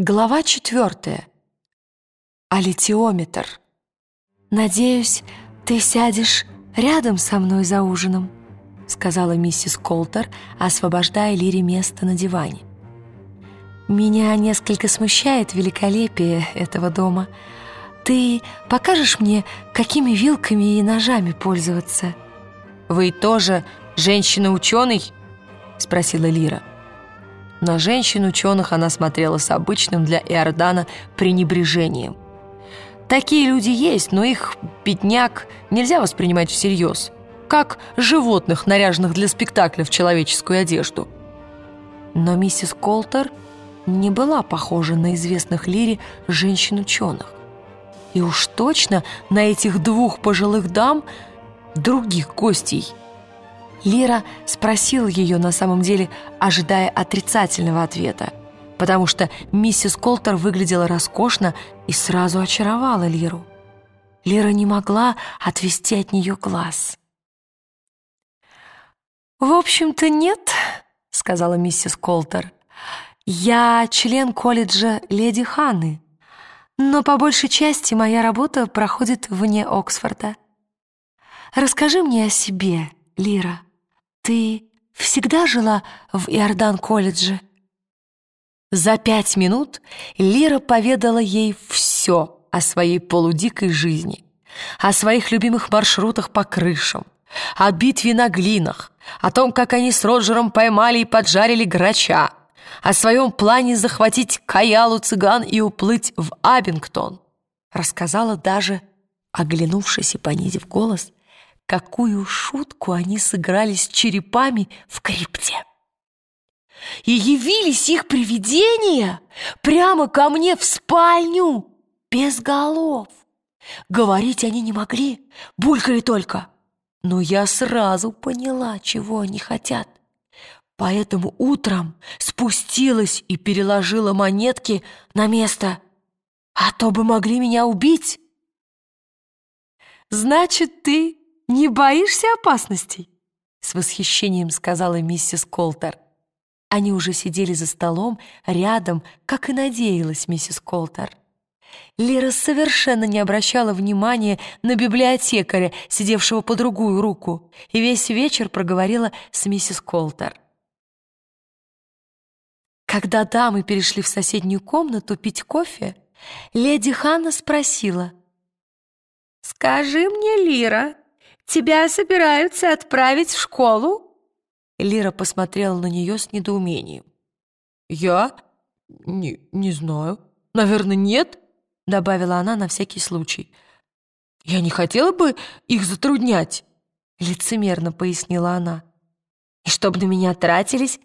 Глава четвертая. Алитиометр. «Надеюсь, ты сядешь рядом со мной за ужином», сказала миссис Колтер, освобождая Лире место на диване. «Меня несколько смущает великолепие этого дома. Ты покажешь мне, какими вилками и ножами пользоваться?» «Вы тоже женщина-ученый?» спросила Лира. На женщин-ученых она смотрела с обычным для Иордана пренебрежением. Такие люди есть, но их бедняк нельзя воспринимать всерьез, как животных, наряженных для спектакля в человеческую одежду. Но миссис Колтер не была похожа на известных Лире женщин-ученых. И уж точно на этих двух пожилых дам других гостей – Лира спросила ее на самом деле, ожидая отрицательного ответа, потому что миссис Колтер выглядела роскошно и сразу очаровала Лиру. Лира не могла отвести от нее глаз. «В общем-то, нет», — сказала миссис Колтер. «Я член колледжа леди Ханны, но по большей части моя работа проходит вне Оксфорда. Расскажи мне о себе, Лира». «Ты всегда жила в Иордан-колледже?» За пять минут Лира поведала ей все о своей полудикой жизни, о своих любимых маршрутах по крышам, о битве на глинах, о том, как они с Роджером поймали и поджарили грача, о своем плане захватить Каялу цыган и уплыть в Абингтон. Рассказала даже, оглянувшись и понизив голос, какую шутку они сыграли с черепами в крипте. И явились их привидения прямо ко мне в спальню, без голов. Говорить они не могли, булькали только. Но я сразу поняла, чего они хотят. Поэтому утром спустилась и переложила монетки на место, а то бы могли меня убить. «Значит, ты «Не боишься опасностей?» — с восхищением сказала миссис Колтер. Они уже сидели за столом рядом, как и надеялась миссис Колтер. Лира совершенно не обращала внимания на библиотекаря, сидевшего по другую руку, и весь вечер проговорила с миссис Колтер. Когда дамы перешли в соседнюю комнату пить кофе, леди Ханна спросила. «Скажи мне, Лира, Тебя собираются отправить в школу?» Лира посмотрела на нее с недоумением. «Я? Не, не знаю. Наверное, нет?» Добавила она на всякий случай. «Я не хотела бы их затруднять», лицемерно пояснила она. «И чтобы на меня тратились,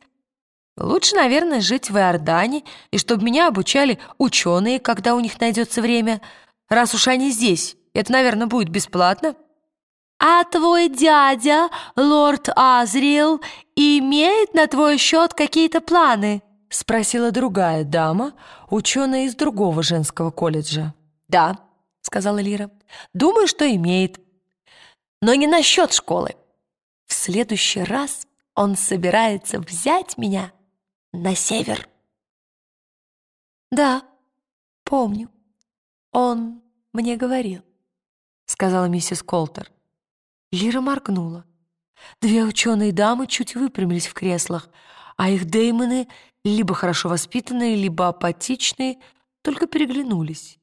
лучше, наверное, жить в Иордане, и чтобы меня обучали ученые, когда у них найдется время. Раз уж они здесь, это, наверное, будет бесплатно». «А твой дядя, лорд Азриэл, имеет на твой счет какие-то планы?» — спросила другая дама, ученая из другого женского колледжа. «Да», — сказала Лира, — «думаю, что имеет. Но не насчет школы. В следующий раз он собирается взять меня на север». «Да, помню. Он мне говорил», — сказала миссис Колтер. Лира моргнула. Две ученые дамы чуть выпрямились в креслах, а их деймоны, либо хорошо воспитанные, либо апатичные, только переглянулись.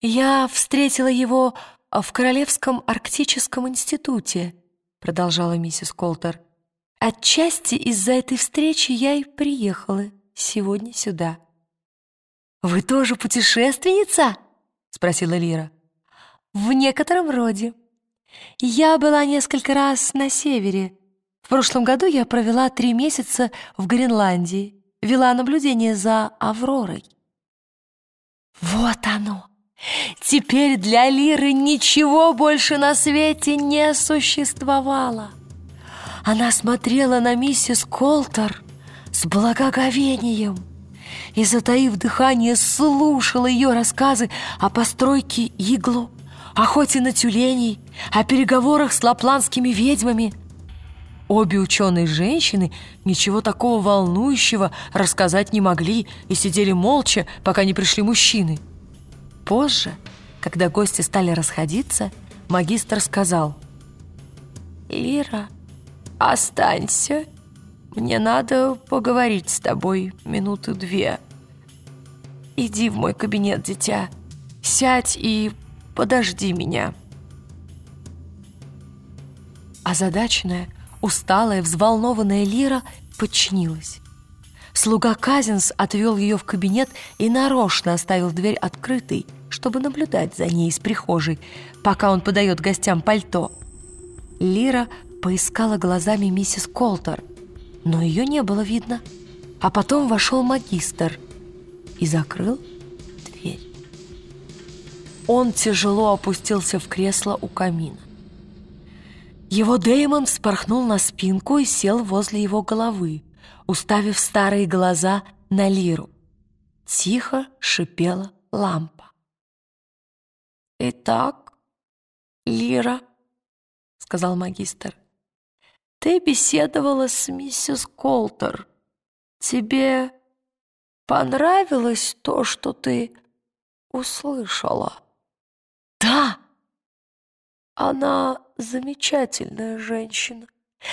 «Я встретила его в Королевском арктическом институте», продолжала миссис Колтер. «Отчасти из-за этой встречи я и приехала сегодня сюда». «Вы тоже путешественница?» спросила Лира. В некотором роде. Я была несколько раз на севере. В прошлом году я провела три месяца в Гренландии, вела наблюдение за Авророй. Вот оно! Теперь для Лиры ничего больше на свете не существовало. Она смотрела на миссис Колтер с благоговением и, затаив дыхание, слушала ее рассказы о постройке иглу, охоте на тюленей, о переговорах с лапландскими ведьмами. Обе ученые женщины ничего такого волнующего рассказать не могли и сидели молча, пока не пришли мужчины. Позже, когда гости стали расходиться, магистр сказал «Лира, останься, мне надо поговорить с тобой минуты две. Иди в мой кабинет, дитя, сядь и подожди меня». Озадаченная, Усталая, взволнованная Лира подчинилась. Слуга Казинс отвел ее в кабинет и нарочно оставил дверь открытой, чтобы наблюдать за ней из прихожей, пока он подает гостям пальто. Лира поискала глазами миссис Колтер, но ее не было видно. А потом вошел магистр и закрыл. Он тяжело опустился в кресло у камина. Его Дэймон спорхнул на спинку и сел возле его головы, уставив старые глаза на Лиру. Тихо шипела лампа. «Итак, Лира», — сказал магистр, — «ты беседовала с миссис Колтер. Тебе понравилось то, что ты услышала?» «Да!» Она замечательная женщина.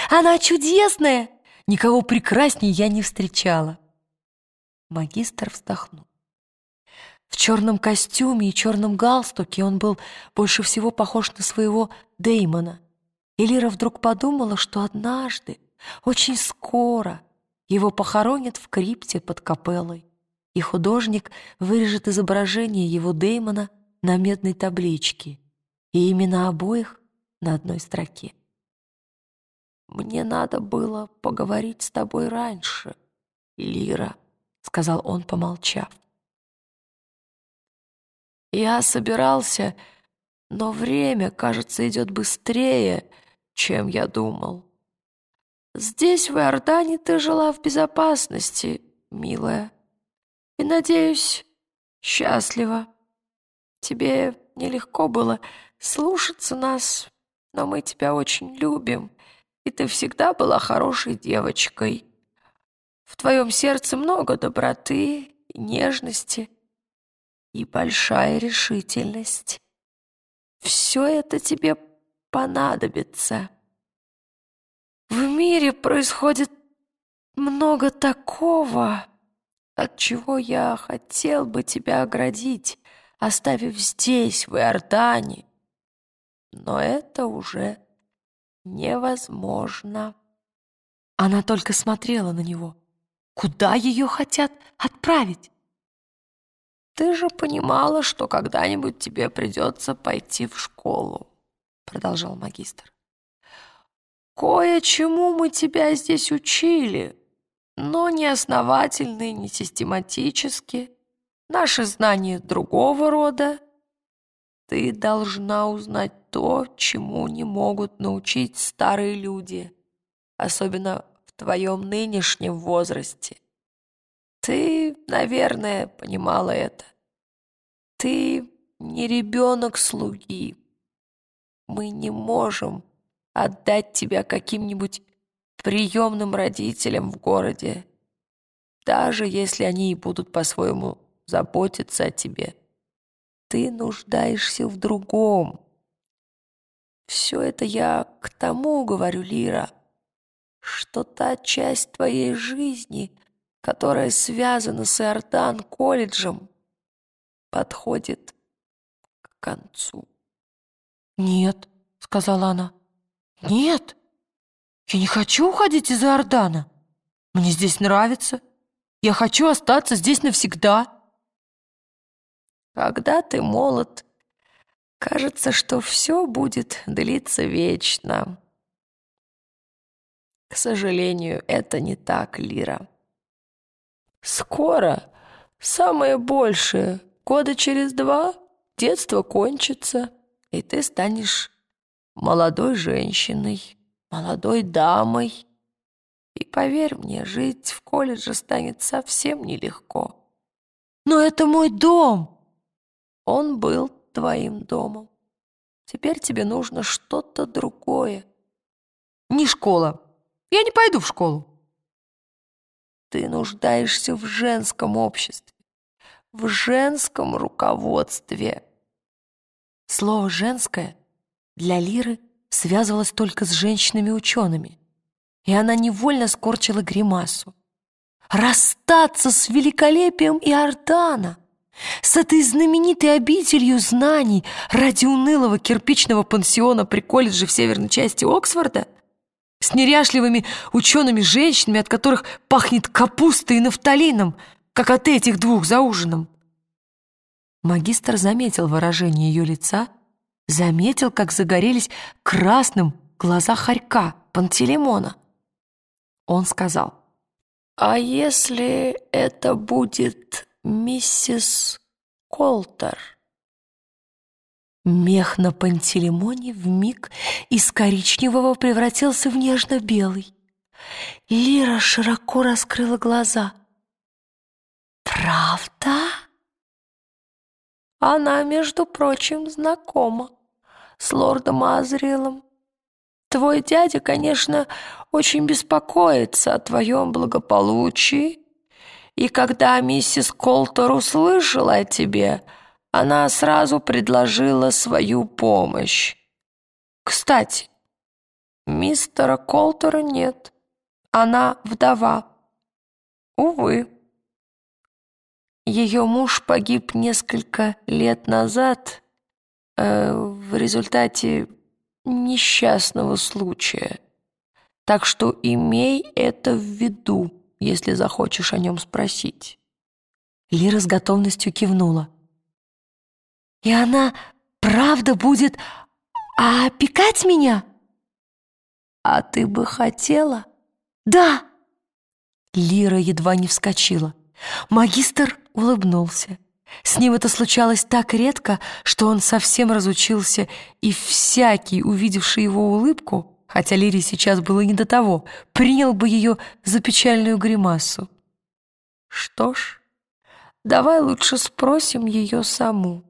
Она чудесная! Никого прекраснее я не встречала. Магистр вздохнул. В черном костюме и черном галстуке он был больше всего похож на своего Деймона. И Лира вдруг подумала, что однажды, очень скоро, его похоронят в крипте под капеллой, и художник вырежет изображение его Деймона на медной табличке, и имена обоих на одной строке. «Мне надо было поговорить с тобой раньше, Лира», — сказал он, помолчав. «Я собирался, но время, кажется, идет быстрее, чем я думал. Здесь, в Иордане, ты жила в безопасности, милая, и, надеюсь, счастлива. Тебе нелегко было слушаться нас но мы тебя очень любим, и ты всегда была хорошей девочкой. В твоем сердце много доброты и нежности и большая решительность. Все это тебе понадобится. В мире происходит много такого, от чего я хотел бы тебя оградить, оставив здесь, в Иордане, но это уже невозможно. Она только смотрела на него. Куда ее хотят отправить? «Ты же понимала, что когда-нибудь тебе придется пойти в школу», — продолжал магистр. «Кое-чему мы тебя здесь учили, но не основательно и не систематически. Наши знания другого рода, ты должна узнать то, чему не могут научить старые люди, особенно в твоем нынешнем возрасте. Ты, наверное, понимала это. Ты не ребенок слуги. Мы не можем отдать тебя каким-нибудь приемным родителям в городе, даже если они и будут по-своему заботиться о тебе ты нуждаешься в другом. Все это я к тому говорю, Лира, что та часть твоей жизни, которая связана с Иордан колледжем, подходит к концу. «Нет», — сказала она, — «нет, я не хочу уходить из Иордана. Мне здесь нравится. Я хочу остаться здесь навсегда». Когда ты молод, кажется, что все будет длиться вечно. К сожалению, это не так, Лира. Скоро, самое большее, года через два, детство кончится, и ты станешь молодой женщиной, молодой дамой. И поверь мне, жить в колледже станет совсем нелегко. Но это мой дом, он был твоим домом. Теперь тебе нужно что-то другое. Не школа, Я не пойду в школу. Ты нуждаешься в женском обществе, в женском руководстве. Слово «женское» для Лиры связывалось только с женщинами-учеными, и она невольно скорчила гримасу. Расстаться с великолепием Иордана, с этой знаменитой обителью знаний ради унылого кирпичного пансиона при колледже в северной части Оксфорда, с неряшливыми учеными-женщинами, от которых пахнет капустой и нафталином, как от этих двух за ужином. Магистр заметил выражение ее лица, заметил, как загорелись красным глаза хорька Пантелеймона. Он сказал, «А если это будет миссис Колтер?» Мех на Пантелеймоне вмиг из коричневого превратился в нежно-белый. Лира широко раскрыла глаза. «Правда?» Она, между прочим, знакома с лордом Азриэлом. Твой дядя, конечно, очень беспокоится о твоем благополучии, и когда миссис Колтер услышала о тебе, она сразу предложила свою помощь. Кстати, мистера Колтера нет, она вдова. Увы. Ее муж погиб несколько лет назад э, в результате несчастного случая. Так что имей это в виду, если захочешь о нем спросить». Лира с готовностью кивнула. «И она правда будет опекать меня?» «А ты бы хотела?» «Да!» Лира едва не вскочила. Магистр улыбнулся. С ним это случалось так редко, что он совсем разучился, и всякий, увидевший его улыбку, хотя Лире сейчас было не до того, принял бы ее за печальную гримасу. «Что ж, давай лучше спросим ее саму».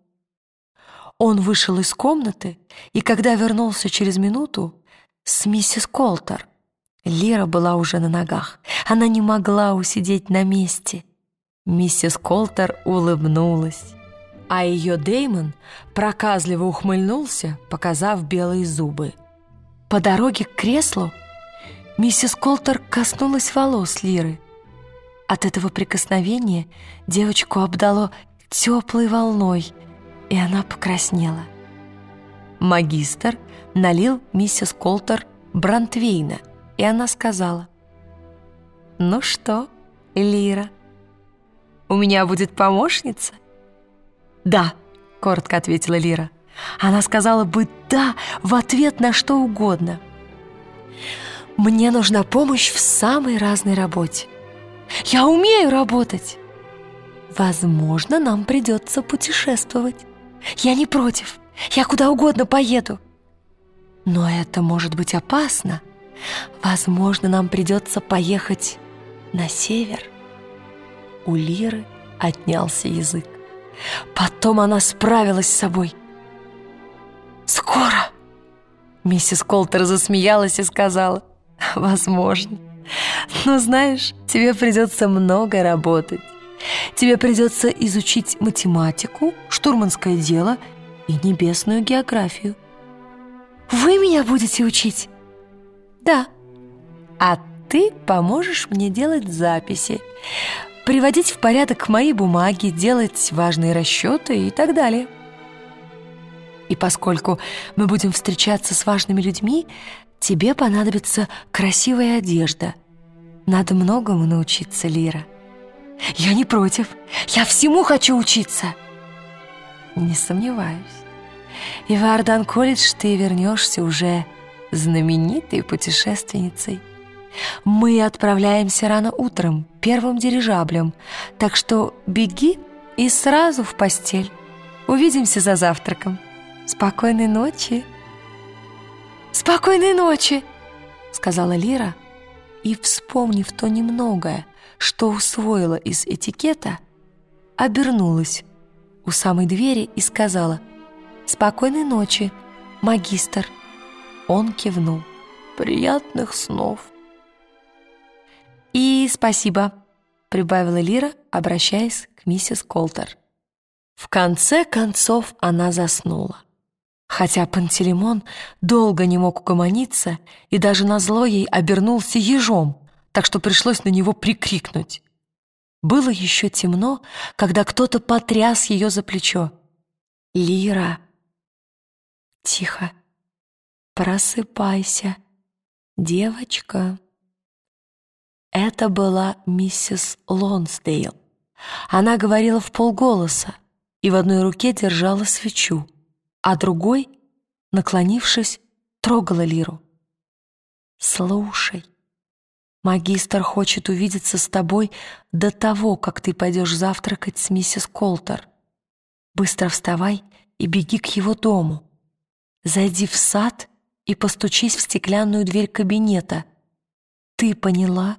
Он вышел из комнаты, и когда вернулся через минуту, с миссис Колтер. Лира была уже на ногах. Она не могла усидеть на месте — Миссис Колтер улыбнулась, а ее Деймон проказливо ухмыльнулся, показав белые зубы. По дороге к креслу миссис Колтер коснулась волос Лиры. От этого прикосновения девочку обдало теплой волной, и она покраснела. Магистр налил миссис Колтер Брантвейна, и она сказала, «Ну что, Лира?» У меня будет помощница?» «Да», — коротко ответила Лира. Она сказала бы «да» в ответ на что угодно. «Мне нужна помощь в самой разной работе. Я умею работать. Возможно, нам придется путешествовать. Я не против. Я куда угодно поеду. Но это может быть опасно. Возможно, нам придется поехать на север у Лиры отнялся язык. Потом она справилась с собой. «Скоро!» Миссис Колтер засмеялась и сказала, «Возможно. Но знаешь, тебе придется много работать. Тебе придется изучить математику, штурманское дело и небесную географию. Вы меня будете учить?» «Да. А ты поможешь мне делать записи приводить в порядок мои бумаги, делать важные расчеты и так далее. И поскольку мы будем встречаться с важными людьми, тебе понадобится красивая одежда. Надо многому научиться, Лира. Я не против. Я всему хочу учиться. Не сомневаюсь. И в Ардан-колледж ты вернешься уже знаменитой путешественницей. Мы отправляемся рано утром, первым дирижаблем, так что беги и сразу в постель. Увидимся за завтраком. Спокойной ночи. Спокойной ночи, сказала Лира, и, вспомнив то немногое, что усвоила из этикета, обернулась у самой двери и сказала «Спокойной ночи, магистр». Он кивнул. «Приятных снов». «И спасибо», — прибавила Лира, обращаясь к миссис Колтер. В конце концов она заснула. Хотя Пантелеймон долго не мог угомониться и даже назло ей обернулся ежом, так что пришлось на него прикрикнуть. Было еще темно, когда кто-то потряс ее за плечо. «Лира!» «Тихо! Просыпайся, девочка!» Это была миссис Лонсдейл. Она говорила в полголоса и в одной руке держала свечу, а другой, наклонившись, трогала Лиру. «Слушай, магистр хочет увидеться с тобой до того, как ты пойдешь завтракать с миссис Колтер. Быстро вставай и беги к его дому. Зайди в сад и постучись в стеклянную дверь кабинета. Ты поняла?»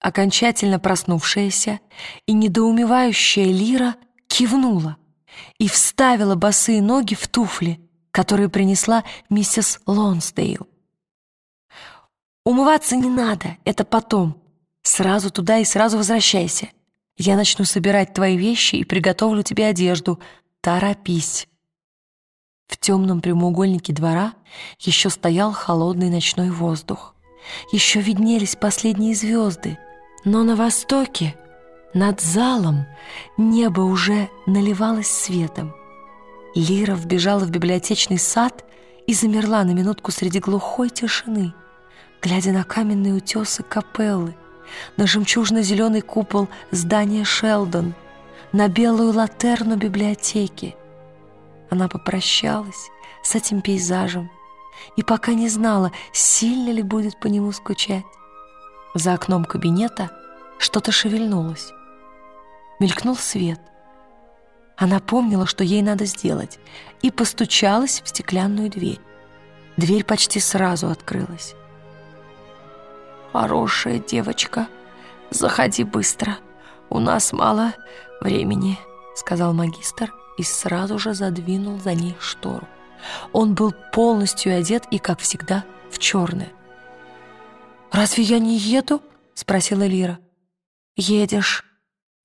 Окончательно проснувшаяся и недоумевающая Лира кивнула и вставила босые ноги в туфли, которые принесла миссис Лонсдейл. «Умываться не надо, это потом. Сразу туда и сразу возвращайся. Я начну собирать твои вещи и приготовлю тебе одежду. Торопись». В темном прямоугольнике двора еще стоял холодный ночной воздух. Еще виднелись последние звезды, но на востоке над залом небо уже наливалось светом. Лира вбежала в библиотечный сад и замерла на минутку среди глухой тишины, глядя на каменные утесы капеллы, на жемчужно-зеленый купол здания Шелдон, на белую латерну библиотеки. Она попрощалась с этим пейзажем и пока не знала, сильно ли будет по нему скучать. За окном кабинета что-то шевельнулось мелькнул свет. Она помнила, что ей надо сделать, и постучалась в стеклянную дверь. Дверь почти сразу открылась. «Хорошая девочка, заходи быстро, у нас мало времени», сказал магистр и сразу же задвинул за ней штору. Он был полностью одет и, как всегда, в черное. «Разве я не еду?» — спросила Лира. «Едешь»,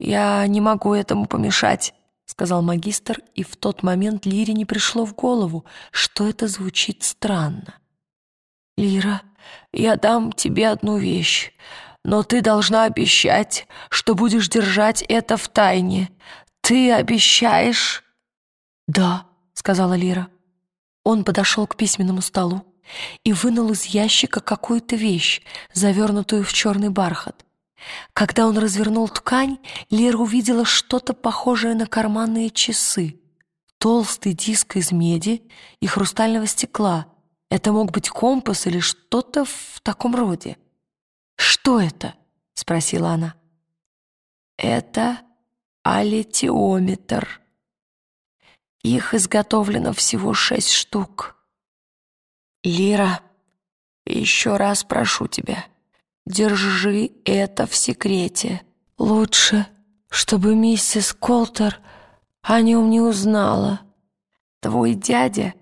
«Я не могу этому помешать», — сказал магистр, и в тот момент Лире не пришло в голову, что это звучит странно. «Лира, я дам тебе одну вещь, но ты должна обещать, что будешь держать это в тайне. Ты обещаешь?» «Да», — сказала Лира. Он подошел к письменному столу и вынул из ящика какую-то вещь, завернутую в черный бархат. Когда он развернул ткань, Лера увидела что-то похожее на карманные часы. Толстый диск из меди и хрустального стекла. Это мог быть компас или что-то в таком роде. «Что это?» — спросила она. «Это аллитиометр. Их изготовлено всего шесть штук. Лира, еще раз прошу тебя, Держи это в секрете. Лучше, чтобы миссис Колтер о нем не узнала. Твой дядя...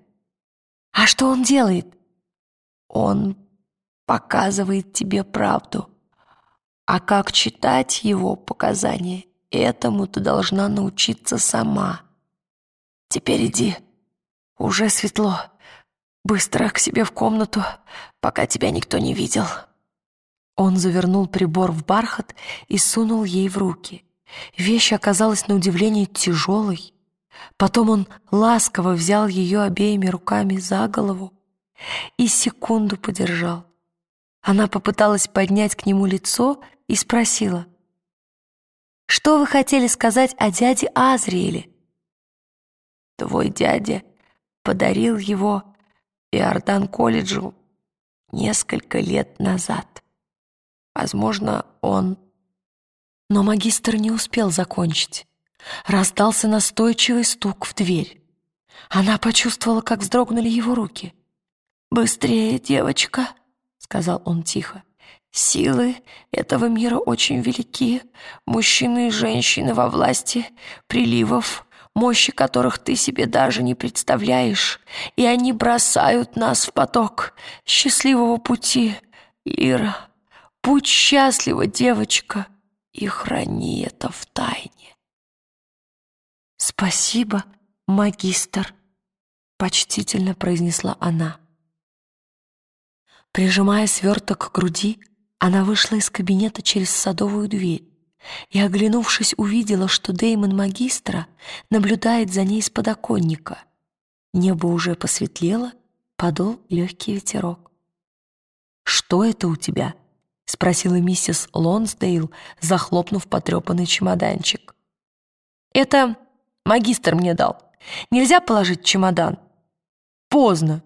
А что он делает? Он показывает тебе правду. А как читать его показания, этому ты должна научиться сама. Теперь иди. Уже светло. Быстро к себе в комнату, пока тебя никто не видел». Он завернул прибор в бархат и сунул ей в руки. Вещь оказалась на удивление тяжелой. Потом он ласково взял ее обеими руками за голову и секунду подержал. Она попыталась поднять к нему лицо и спросила, «Что вы хотели сказать о дяде Азриэле?» «Твой дядя подарил его Иордан-колледжу несколько лет назад». Возможно, он... Но магистр не успел закончить. Раздался настойчивый стук в дверь. Она почувствовала, как вздрогнули его руки. «Быстрее, девочка!» — сказал он тихо. «Силы этого мира очень велики. Мужчины и женщины во власти приливов, мощи которых ты себе даже не представляешь, и они бросают нас в поток счастливого пути. Лира, Будь счастлива, девочка, и храни это в тайне. Спасибо, магистр, почтительно произнесла она. Прижимая сверток к груди, она вышла из кабинета через садовую дверь и, оглянувшись, увидела, что Деймон магистра наблюдает за ней с подоконника. Небо уже посветлело, подул легкий ветерок. «Что это у тебя?» — спросила миссис Лонсдейл, захлопнув потрепанный чемоданчик. «Это магистр мне дал. Нельзя положить чемодан?» «Поздно.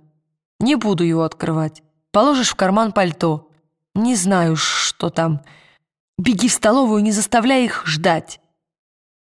Не буду его открывать. Положишь в карман пальто. Не знаю, что там. Беги в столовую, не заставляй их ждать».